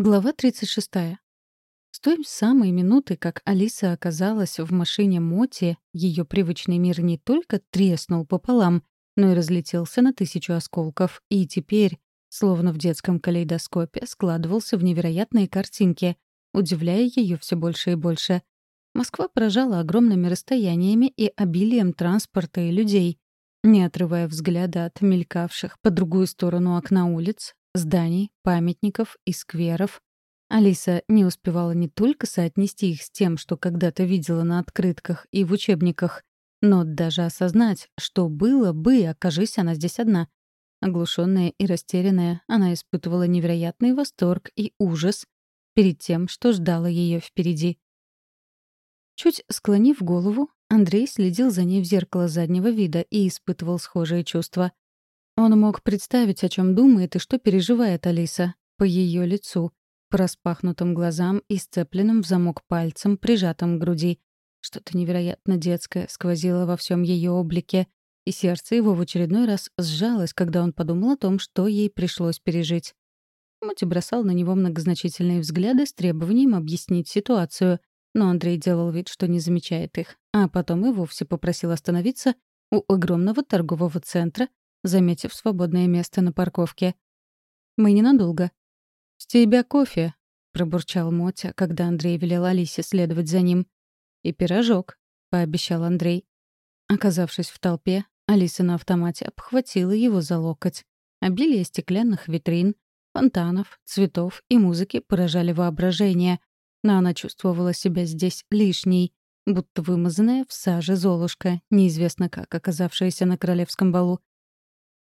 Глава 36. С той самой минуты, как Алиса оказалась в машине Моти, ее привычный мир не только треснул пополам, но и разлетелся на тысячу осколков, и теперь, словно в детском калейдоскопе, складывался в невероятные картинки, удивляя ее все больше и больше. Москва поражала огромными расстояниями и обилием транспорта и людей. Не отрывая взгляда от мелькавших по другую сторону окна улиц, зданий, памятников и скверов. Алиса не успевала не только соотнести их с тем, что когда-то видела на открытках и в учебниках, но даже осознать, что было бы, окажись она здесь одна. Оглушенная и растерянная, она испытывала невероятный восторг и ужас перед тем, что ждало ее впереди. Чуть склонив голову, Андрей следил за ней в зеркало заднего вида и испытывал схожие чувства. Он мог представить, о чем думает и что переживает Алиса, по ее лицу, по распахнутым глазам и сцепленным в замок пальцем, прижатым к груди. Что-то невероятно детское сквозило во всем ее облике, и сердце его в очередной раз сжалось, когда он подумал о том, что ей пришлось пережить. Моти бросал на него многозначительные взгляды с требованием объяснить ситуацию, но Андрей делал вид, что не замечает их, а потом и вовсе попросил остановиться у огромного торгового центра, заметив свободное место на парковке. «Мы ненадолго». «С тебя кофе», — пробурчал Мотя, когда Андрей велел Алисе следовать за ним. «И пирожок», — пообещал Андрей. Оказавшись в толпе, Алиса на автомате обхватила его за локоть. Обилие стеклянных витрин, фонтанов, цветов и музыки поражали воображение, но она чувствовала себя здесь лишней, будто вымазанная в саже золушка, неизвестно как оказавшаяся на королевском балу.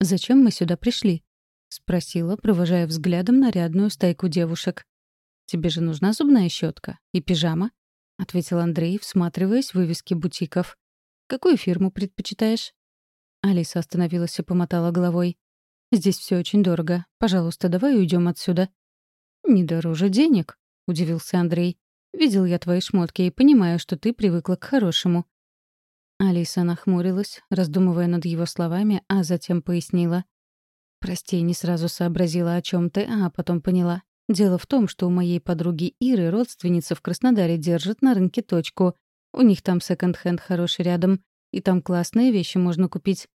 «Зачем мы сюда пришли?» — спросила, провожая взглядом нарядную стайку девушек. «Тебе же нужна зубная щетка и пижама?» — ответил Андрей, всматриваясь в вывески бутиков. «Какую фирму предпочитаешь?» Алиса остановилась и помотала головой. «Здесь все очень дорого. Пожалуйста, давай уйдем отсюда». «Не дороже денег», — удивился Андрей. «Видел я твои шмотки и понимаю, что ты привыкла к хорошему. Алиса нахмурилась, раздумывая над его словами, а затем пояснила. «Прости, не сразу сообразила, о чем ты, а потом поняла. Дело в том, что у моей подруги Иры родственница в Краснодаре держит на рынке точку. У них там секонд-хенд хороший рядом, и там классные вещи можно купить.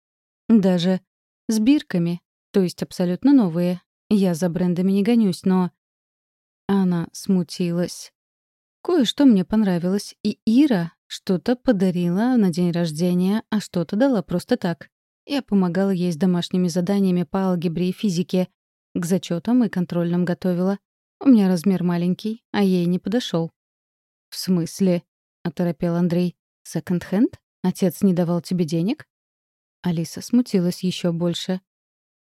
Даже с бирками, то есть абсолютно новые. Я за брендами не гонюсь, но...» Она смутилась. Кое-что мне понравилось, и Ира что-то подарила на день рождения, а что-то дала просто так. Я помогала ей с домашними заданиями по алгебре и физике. К зачетам и контрольным готовила. У меня размер маленький, а ей не подошел. «В смысле?» — оторопел Андрей. «Секонд-хенд? Отец не давал тебе денег?» Алиса смутилась еще больше.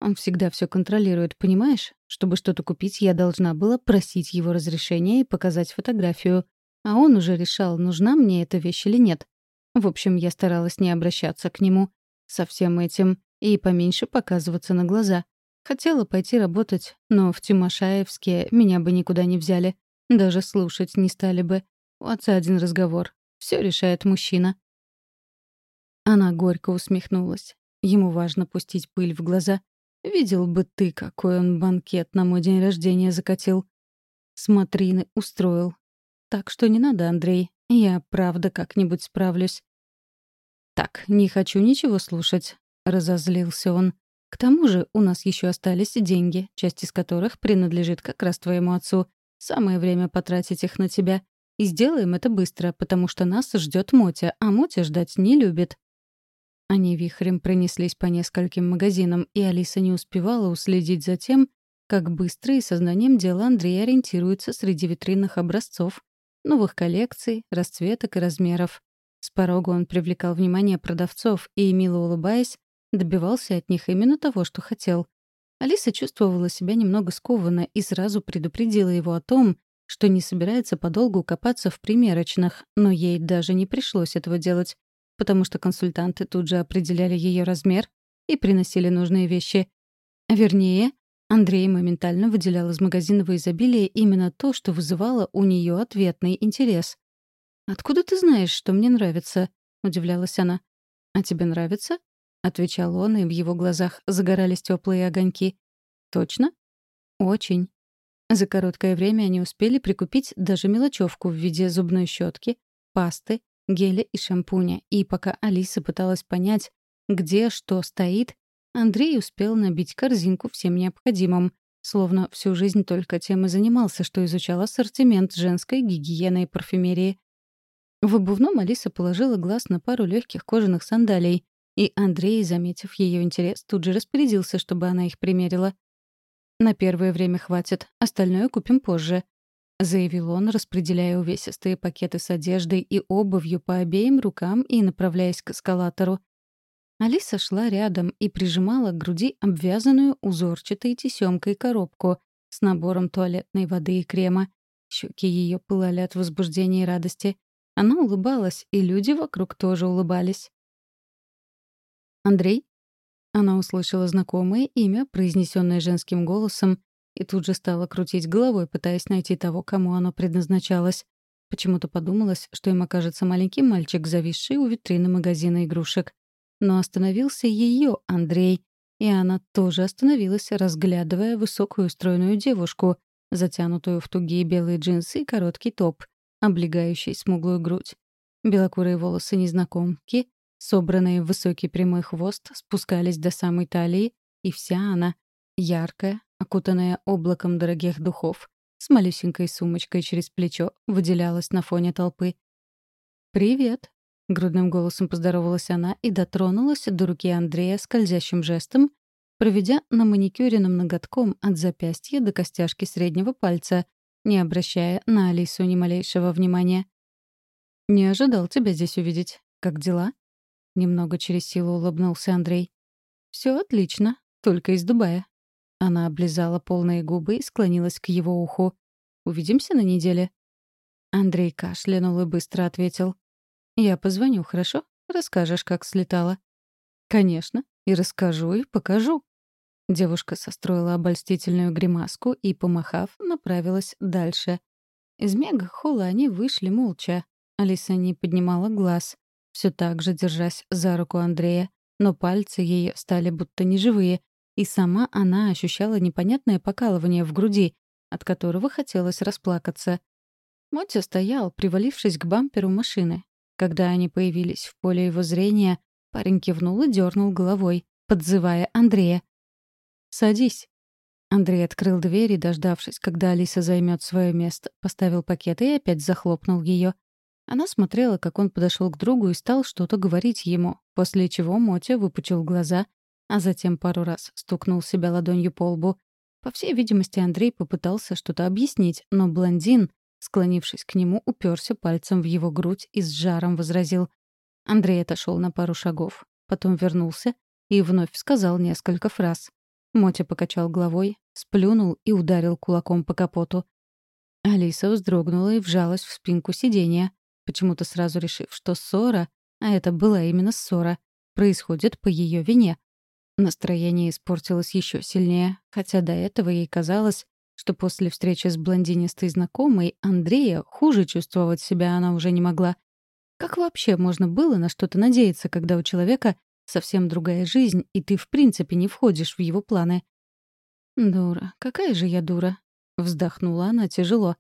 Он всегда все контролирует, понимаешь? Чтобы что-то купить, я должна была просить его разрешения и показать фотографию. А он уже решал, нужна мне эта вещь или нет. В общем, я старалась не обращаться к нему со всем этим и поменьше показываться на глаза. Хотела пойти работать, но в Тимошаевске меня бы никуда не взяли. Даже слушать не стали бы. У отца один разговор. Все решает мужчина. Она горько усмехнулась. Ему важно пустить пыль в глаза. Видел бы ты, какой он банкет на мой день рождения закатил. Смотрины устроил, так что не надо, Андрей. Я правда как-нибудь справлюсь. Так, не хочу ничего слушать, разозлился он. К тому же у нас еще остались деньги, часть из которых принадлежит как раз твоему отцу. Самое время потратить их на тебя. И сделаем это быстро, потому что нас ждет Мотя, а Мотя ждать не любит. Они вихрем пронеслись по нескольким магазинам, и Алиса не успевала уследить за тем, как быстро и сознанием дела Андрей ориентируется среди витринных образцов, новых коллекций, расцветок и размеров. С порога он привлекал внимание продавцов и, мило улыбаясь, добивался от них именно того, что хотел. Алиса чувствовала себя немного скованно и сразу предупредила его о том, что не собирается подолгу копаться в примерочных, но ей даже не пришлось этого делать, потому что консультанты тут же определяли ее размер и приносили нужные вещи. Вернее, Андрей моментально выделял из магазинного изобилия именно то, что вызывало у нее ответный интерес. «Откуда ты знаешь, что мне нравится?» — удивлялась она. «А тебе нравится?» — отвечал он, и в его глазах загорались теплые огоньки. «Точно?» «Очень». За короткое время они успели прикупить даже мелочевку в виде зубной щетки, пасты, геля и шампуня. И пока Алиса пыталась понять, где что стоит, Андрей успел набить корзинку всем необходимым, словно всю жизнь только тем и занимался, что изучал ассортимент женской гигиены и парфюмерии. В обувном Алиса положила глаз на пару легких кожаных сандалий, и Андрей, заметив ее интерес, тут же распорядился, чтобы она их примерила. «На первое время хватит, остальное купим позже», — заявил он, распределяя увесистые пакеты с одеждой и обувью по обеим рукам и направляясь к эскалатору. Алиса шла рядом и прижимала к груди обвязанную узорчатой тесемкой коробку с набором туалетной воды и крема. Щеки ее пылали от возбуждения и радости. Она улыбалась, и люди вокруг тоже улыбались. «Андрей?» Она услышала знакомое имя, произнесенное женским голосом, и тут же стала крутить головой, пытаясь найти того, кому оно предназначалось. Почему-то подумалось, что им окажется маленький мальчик, зависший у витрины магазина игрушек. Но остановился ее Андрей, и она тоже остановилась, разглядывая высокую стройную девушку, затянутую в тугие белые джинсы и короткий топ, облегающий смуглую грудь. Белокурые волосы незнакомки, собранные в высокий прямой хвост, спускались до самой талии, и вся она, яркая, окутанная облаком дорогих духов, с малюсенькой сумочкой через плечо, выделялась на фоне толпы. «Привет», Грудным голосом поздоровалась она и дотронулась до руки Андрея скользящим жестом, проведя на маникюренным ноготком от запястья до костяшки среднего пальца, не обращая на Алису ни малейшего внимания. «Не ожидал тебя здесь увидеть. Как дела?» Немного через силу улыбнулся Андрей. «Все отлично, только из Дубая». Она облизала полные губы и склонилась к его уху. «Увидимся на неделе?» Андрей кашлянул и быстро ответил. Я позвоню, хорошо? Расскажешь, как слетала. Конечно, и расскажу, и покажу. Девушка состроила обольстительную гримаску и, помахав, направилась дальше. Из мега-холла они вышли молча. Алиса не поднимала глаз, все так же держась за руку Андрея, но пальцы ее стали будто неживые, и сама она ощущала непонятное покалывание в груди, от которого хотелось расплакаться. Мотя стоял, привалившись к бамперу машины, когда они появились в поле его зрения, парень кивнул и дернул головой, подзывая Андрея. «Садись». Андрей открыл дверь и, дождавшись, когда Алиса займет свое место, поставил пакет и опять захлопнул ее. Она смотрела, как он подошел к другу и стал что-то говорить ему, после чего Мотя выпучил глаза, а затем пару раз стукнул себя ладонью по лбу. По всей видимости, Андрей попытался что-то объяснить, но блондин, Склонившись к нему, уперся пальцем в его грудь и с жаром возразил. Андрей отошел на пару шагов, потом вернулся и вновь сказал несколько фраз. Мотя покачал головой, сплюнул и ударил кулаком по капоту. Алиса вздрогнула и вжалась в спинку сиденья, почему-то сразу решив, что ссора, а это была именно ссора, происходит по ее вине. Настроение испортилось еще сильнее, хотя до этого ей казалось, что после встречи с блондинистой знакомой Андрея хуже чувствовать себя она уже не могла. Как вообще можно было на что-то надеяться, когда у человека совсем другая жизнь, и ты в принципе не входишь в его планы? «Дура, какая же я дура!» — вздохнула она тяжело.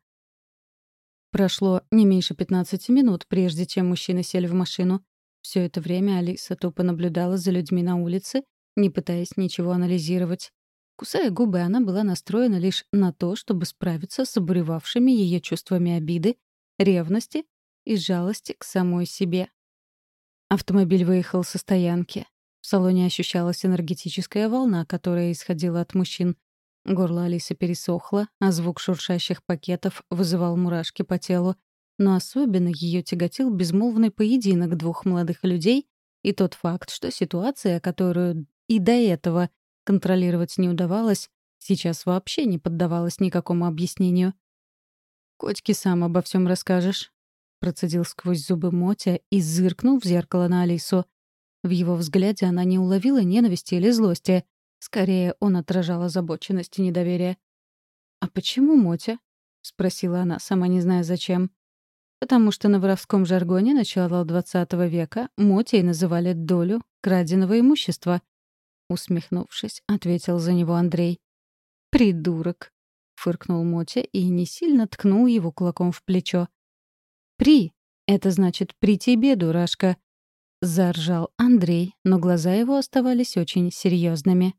Прошло не меньше 15 минут, прежде чем мужчины сели в машину. Все это время Алиса тупо наблюдала за людьми на улице, не пытаясь ничего анализировать. Кусая губы, она была настроена лишь на то, чтобы справиться с обуревавшими ее чувствами обиды, ревности и жалости к самой себе. Автомобиль выехал со стоянки. В салоне ощущалась энергетическая волна, которая исходила от мужчин. Горло Алисы пересохло, а звук шуршащих пакетов вызывал мурашки по телу. Но особенно ее тяготил безмолвный поединок двух молодых людей и тот факт, что ситуация, которую и до этого контролировать не удавалось, сейчас вообще не поддавалась никакому объяснению. «Котьке сам обо всем расскажешь», — процедил сквозь зубы Мотя и зыркнул в зеркало на Алису. В его взгляде она не уловила ненависти или злости. Скорее, он отражал озабоченность и недоверие. «А почему Мотя?» — спросила она, сама не зная зачем. «Потому что на воровском жаргоне начала XX века Мотей называли долю краденого имущества. Усмехнувшись, ответил за него Андрей. «Придурок!» — фыркнул Мотя и не сильно ткнул его кулаком в плечо. «При! Это значит «при тебе, дурашка!» — заржал Андрей, но глаза его оставались очень серьезными.